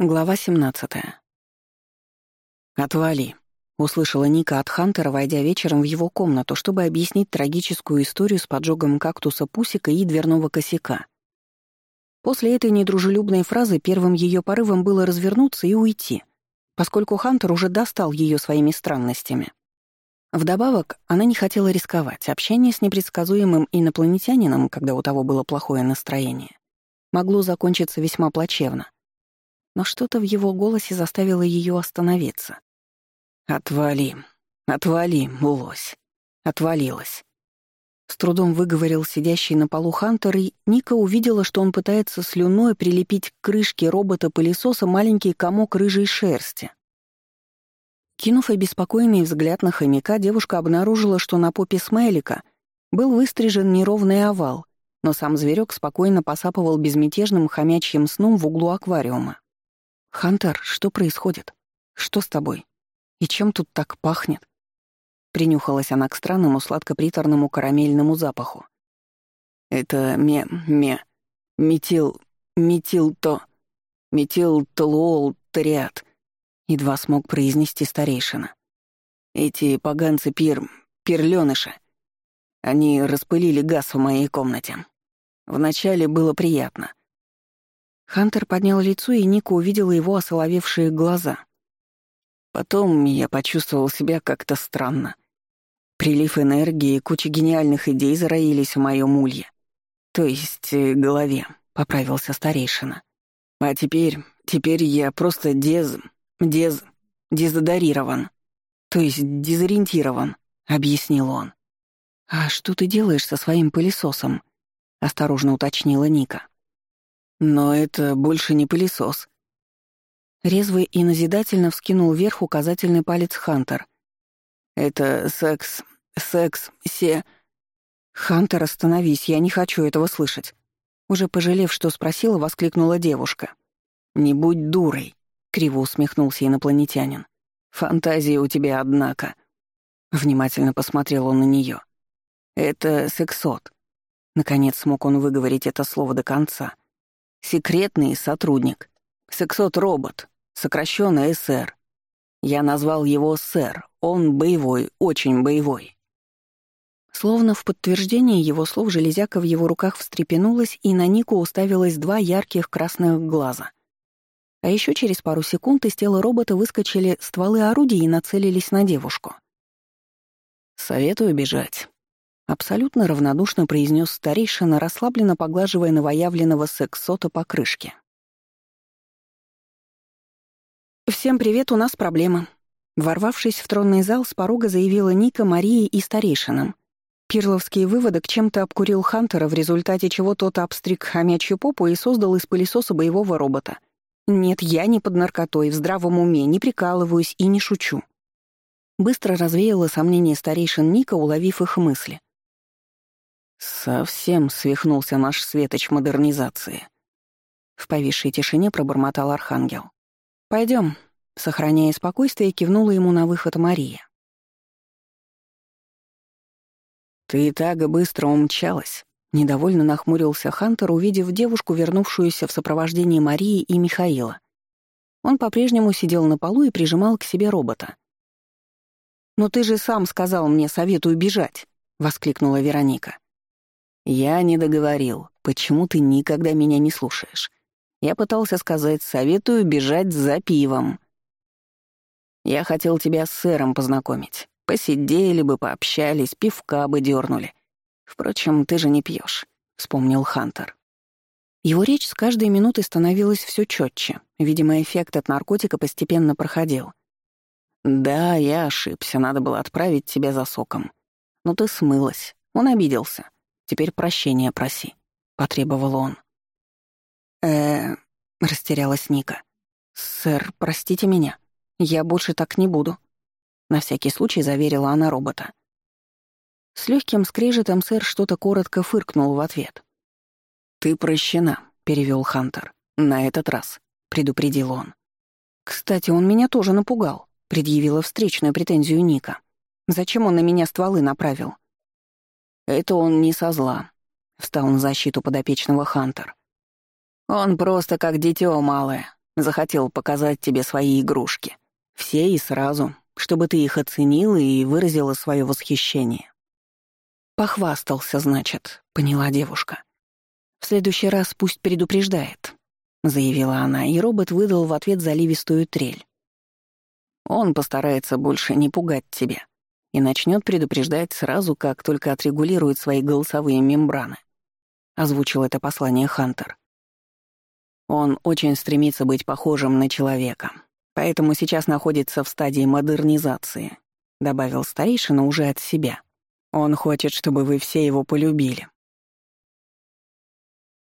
Глава 17. «Отвали!» — услышала Ника от Хантера, войдя вечером в его комнату, чтобы объяснить трагическую историю с поджогом кактуса Пусика и дверного косяка. После этой недружелюбной фразы первым ее порывом было развернуться и уйти, поскольку Хантер уже достал ее своими странностями. Вдобавок, она не хотела рисковать. Общение с непредсказуемым инопланетянином, когда у того было плохое настроение, могло закончиться весьма плачевно — но что-то в его голосе заставило ее остановиться. «Отвали, отвали, улось, отвалилась». С трудом выговорил сидящий на полу Хантер, и Ника увидела, что он пытается слюной прилепить к крышке робота-пылесоса маленький комок рыжей шерсти. Кинув обеспокоенный взгляд на хомяка, девушка обнаружила, что на попе Смайлика был выстрижен неровный овал, но сам зверек спокойно посапывал безмятежным хомячьим сном в углу аквариума. «Хантер, что происходит? Что с тобой? И чем тут так пахнет?» Принюхалась она к странному сладко-приторному карамельному запаху. «Это ме... ме... метил... метил-то... метил-толуол-тариат», — едва смог произнести старейшина. «Эти поганцы пир... пирлёныши. Они распылили газ в моей комнате. Вначале было приятно. Хантер поднял лицо, и Ника увидела его осоловевшие глаза. Потом я почувствовал себя как-то странно. Прилив энергии и куча гениальных идей зароились в моем улье. То есть э, голове, — поправился старейшина. А теперь, теперь я просто дез... дез... дезодорирован. То есть дезориентирован, — объяснил он. «А что ты делаешь со своим пылесосом?» — осторожно уточнила Ника. Но это больше не пылесос. Резвый и назидательно вскинул вверх указательный палец Хантер. Это секс, секс, се... «Хантер, остановись, я не хочу этого слышать». Уже пожалев, что спросила, воскликнула девушка. «Не будь дурой», — криво усмехнулся инопланетянин. «Фантазия у тебя, однако». Внимательно посмотрел он на нее. «Это сексот». Наконец смог он выговорить это слово до конца — Секретный сотрудник. Сексот-робот. Сокращенно СР. Я назвал его СР. Он боевой, очень боевой. Словно в подтверждение его слов железяка в его руках встрепенулась, и на Нику уставилось два ярких красных глаза. А еще через пару секунд из тела робота выскочили стволы орудий и нацелились на девушку. «Советую бежать», Абсолютно равнодушно произнес старейшина, расслабленно поглаживая новоявленного сексота по крышке. «Всем привет, у нас проблема». Ворвавшись в тронный зал, с порога заявила Ника, Марии и старейшинам. Пирловский выводок чем-то обкурил Хантера, в результате чего тот обстриг хомячью попу и создал из пылесоса боевого робота. «Нет, я не под наркотой, в здравом уме, не прикалываюсь и не шучу». Быстро развеяло сомнения старейшин Ника, уловив их мысли. «Совсем свихнулся наш светоч модернизации». В повисшей тишине пробормотал архангел. Пойдем, сохраняя спокойствие, кивнула ему на выход Мария. «Ты так быстро умчалась», — недовольно нахмурился Хантер, увидев девушку, вернувшуюся в сопровождении Марии и Михаила. Он по-прежнему сидел на полу и прижимал к себе робота. «Но ты же сам сказал мне советую бежать», — воскликнула Вероника. «Я не договорил. Почему ты никогда меня не слушаешь?» Я пытался сказать «советую бежать за пивом». «Я хотел тебя с сэром познакомить. Посидели бы, пообщались, пивка бы дернули. Впрочем, ты же не пьешь», — вспомнил Хантер. Его речь с каждой минутой становилась все четче. Видимо, эффект от наркотика постепенно проходил. «Да, я ошибся, надо было отправить тебя за соком. Но ты смылась. Он обиделся. Теперь прощения проси», — потребовал он. э растерялась Ника. «Сэр, простите меня. Я больше так не буду», — на всякий случай заверила она робота. С легким скрежетом сэр что-то коротко фыркнул в ответ. «Ты прощена», — перевел Хантер. «На этот раз», — предупредил он. «Кстати, он меня тоже напугал», — предъявила встречную претензию Ника. «Зачем он на меня стволы направил?» Это он не со зла. Встал на защиту подопечного Хантер. Он просто как дитё малое. Захотел показать тебе свои игрушки. Все и сразу, чтобы ты их оценила и выразила свое восхищение. «Похвастался, значит», — поняла девушка. «В следующий раз пусть предупреждает», — заявила она, и робот выдал в ответ заливистую трель. «Он постарается больше не пугать тебя», и начнет предупреждать сразу, как только отрегулирует свои голосовые мембраны», — озвучил это послание Хантер. «Он очень стремится быть похожим на человека, поэтому сейчас находится в стадии модернизации», — добавил старейшина уже от себя. «Он хочет, чтобы вы все его полюбили,